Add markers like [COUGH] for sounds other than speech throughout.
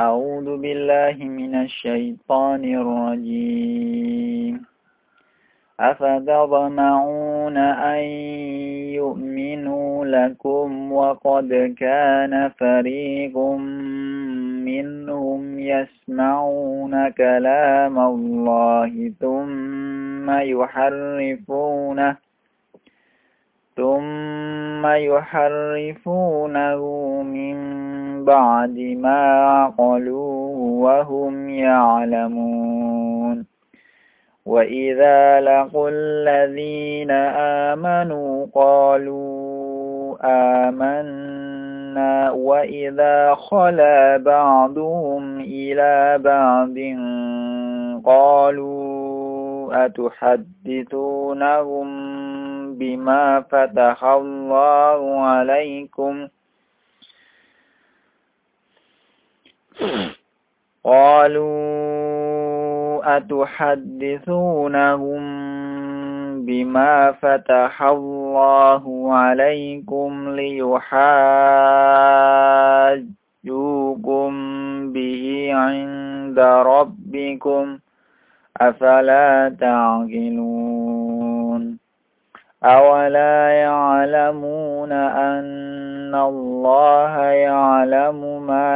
أعوذ بالله من الشيطان الرجيم. أفتطمعون أن يؤمنوا لكم وقد كان فريق منهم يسمعون كلام الله ثم يحرفونه ثم يحرفونه من بعد ما عقلوه وهم يعلمون. وإذا لقوا الذين آمنوا قالوا آمنا وإذا خلا بعضهم إلى بعض قالوا أتحدثونهم بما فتح الله عليكم؟ [COUGHS] قالوا أتحدثونهم بما فتح الله عليكم ليحاجوكم به عند ربكم أفلا تعقلون أولا يعلمون أن الله يعلم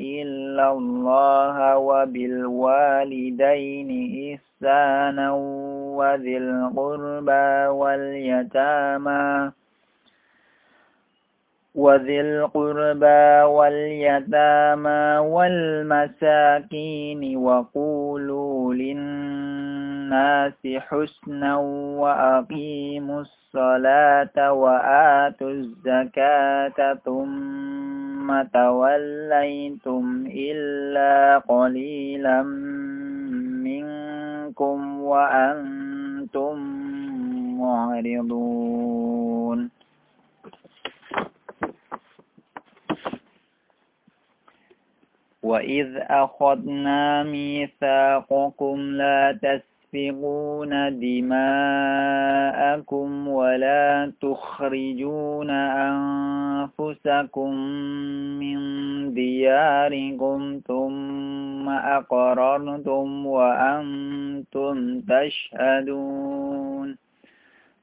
إلا الله وبالوالدين إحسانا وذي القربى واليتامى وذي القربى واليتامى والمساكين وقولوا للناس حسنا وأقيموا الصلاة وآتوا الزكاة ثم توليتم إلا قليلا منكم وأنتم معرضون وإذ أخذنا ميثاقكم لا تسفقون دماءكم ولا تخرجون أنفسكم من دياركم ثم أقررتم وأنتم تشهدون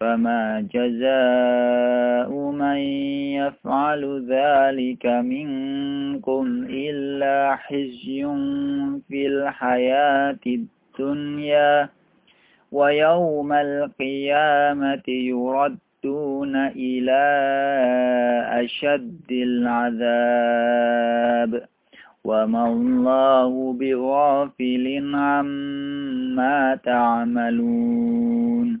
فما جزاء من يفعل ذلك منكم إلا حزي في الحياة الدنيا ويوم القيامة يردون إلى أشد العذاب وما الله بغافل عما تعملون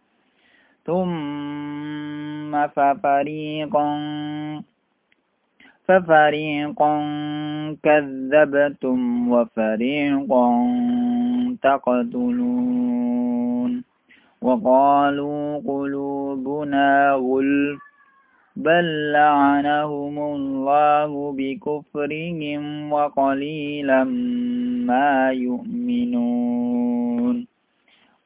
ثم ففريقا ففريقا كذبتم وفريقا تقتلون. وقالوا قلوبنا غلف بل لعنهم الله بكفرهم وقليلا ما يؤمنون.